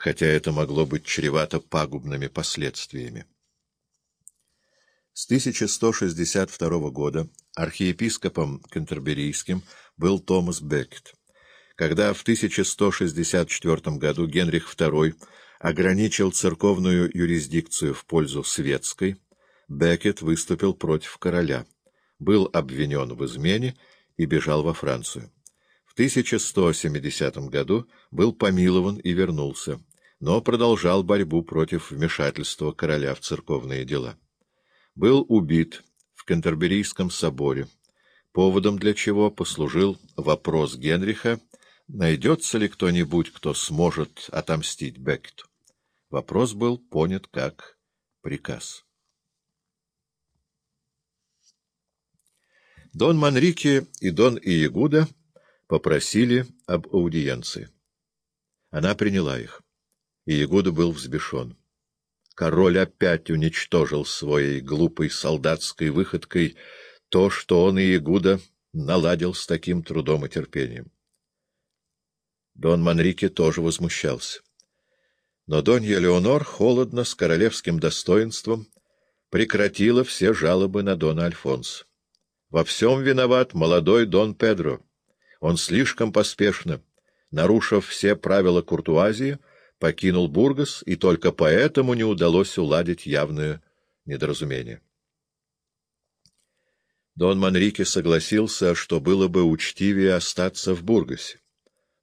хотя это могло быть чревато пагубными последствиями. С 1162 года архиепископом Кентерберийским был Томас Беккет. Когда в 1164 году Генрих II ограничил церковную юрисдикцию в пользу светской, Беккет выступил против короля, был обвинен в измене и бежал во Францию. В 1170 году был помилован и вернулся, но продолжал борьбу против вмешательства короля в церковные дела. Был убит в Кентерберийском соборе, поводом для чего послужил вопрос Генриха, найдется ли кто-нибудь, кто сможет отомстить Беккету. Вопрос был понят как приказ. Дон Манрике и Дон Иегуда попросили об аудиенции. Она приняла их. Иегуда был взбешен. Король опять уничтожил своей глупой солдатской выходкой то, что он, Иегуда, наладил с таким трудом и терпением. Дон Манрике тоже возмущался. Но Донья Леонор холодно, с королевским достоинством, прекратила все жалобы на Дона Альфонса. Во всем виноват молодой Дон Педро. Он слишком поспешно, нарушив все правила куртуазии, покинул Бургас, и только поэтому не удалось уладить явное недоразумение. Дон Манрике согласился, что было бы учтивее остаться в Бургасе.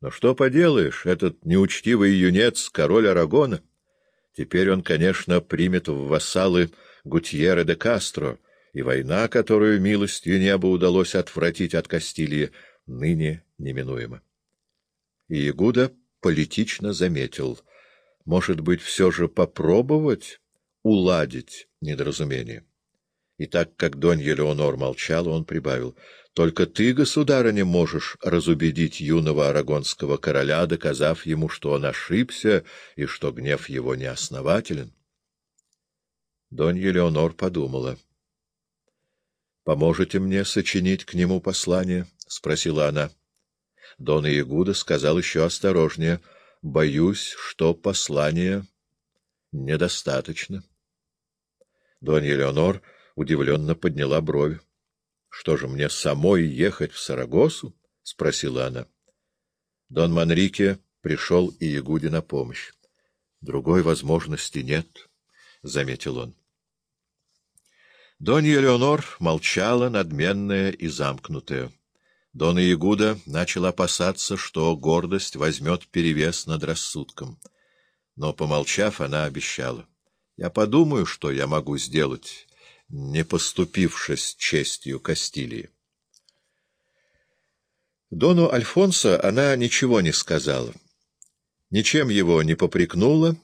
Но что поделаешь, этот неучтивый юнец — король Арагона. Теперь он, конечно, примет в вассалы Гутьерре де Кастро — и война, которую милостью неба удалось отвратить от Кастилии, ныне неминуема. И Игуда политично заметил, может быть, все же попробовать уладить недоразумение. И так как Донья Леонор молчала, он прибавил, «Только ты, государыня, можешь разубедить юного арагонского короля, доказав ему, что он ошибся и что гнев его неоснователен». Донья Леонор подумала — «Поможете мне сочинить к нему послание?» — спросила она. Дон Иегуда сказал еще осторожнее. «Боюсь, что послание недостаточно». Донья Элеонор удивленно подняла брови. «Что же, мне самой ехать в Сарагосу?» — спросила она. Дон Манрике пришел и Ягуде на помощь. «Другой возможности нет», — заметил он. Донья Леонор молчала, надменная и замкнутая. Дон Иегуда начал опасаться, что гордость возьмет перевес над рассудком. Но, помолчав, она обещала. «Я подумаю, что я могу сделать, не поступившись честью Кастилии». Дону Альфонсо она ничего не сказала. Ничем его не попрекнула,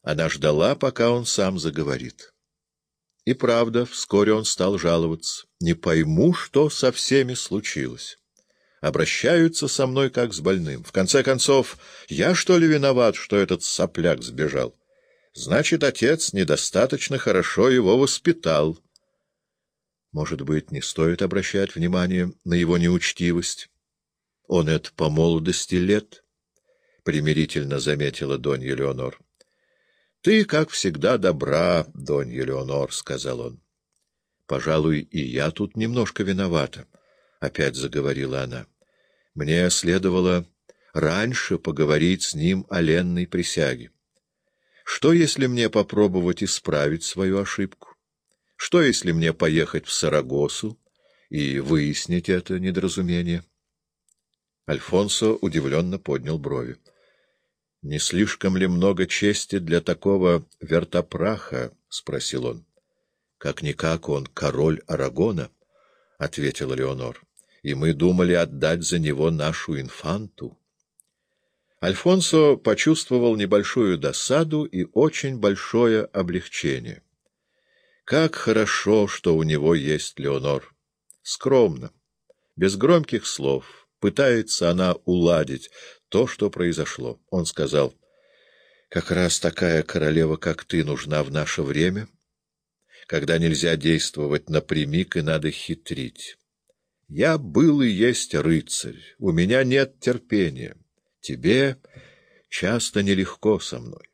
она ждала, пока он сам заговорит. И правда, вскоре он стал жаловаться. «Не пойму, что со всеми случилось. Обращаются со мной как с больным. В конце концов, я, что ли, виноват, что этот сопляк сбежал? Значит, отец недостаточно хорошо его воспитал». Может быть, не стоит обращать внимание на его неучтивость? Он это по молодости лет, — примирительно заметила Донья Леонор. — Ты, как всегда, добра, Донья Леонор, — сказал он. — Пожалуй, и я тут немножко виновата, — опять заговорила она. — Мне следовало раньше поговорить с ним о ленной присяге. Что, если мне попробовать исправить свою ошибку? Что, если мне поехать в Сарагосу и выяснить это недоразумение? Альфонсо удивленно поднял брови. — Не слишком ли много чести для такого вертопраха? — спросил он. — Как-никак он король Арагона, — ответила Леонор, — и мы думали отдать за него нашу инфанту. Альфонсо почувствовал небольшую досаду и очень большое облегчение. Как хорошо, что у него есть Леонор. Скромно, без громких слов, пытается она уладить то, что произошло. Он сказал, «Как раз такая королева, как ты, нужна в наше время, когда нельзя действовать напрямик и надо хитрить. Я был и есть рыцарь, у меня нет терпения. Тебе часто нелегко со мной.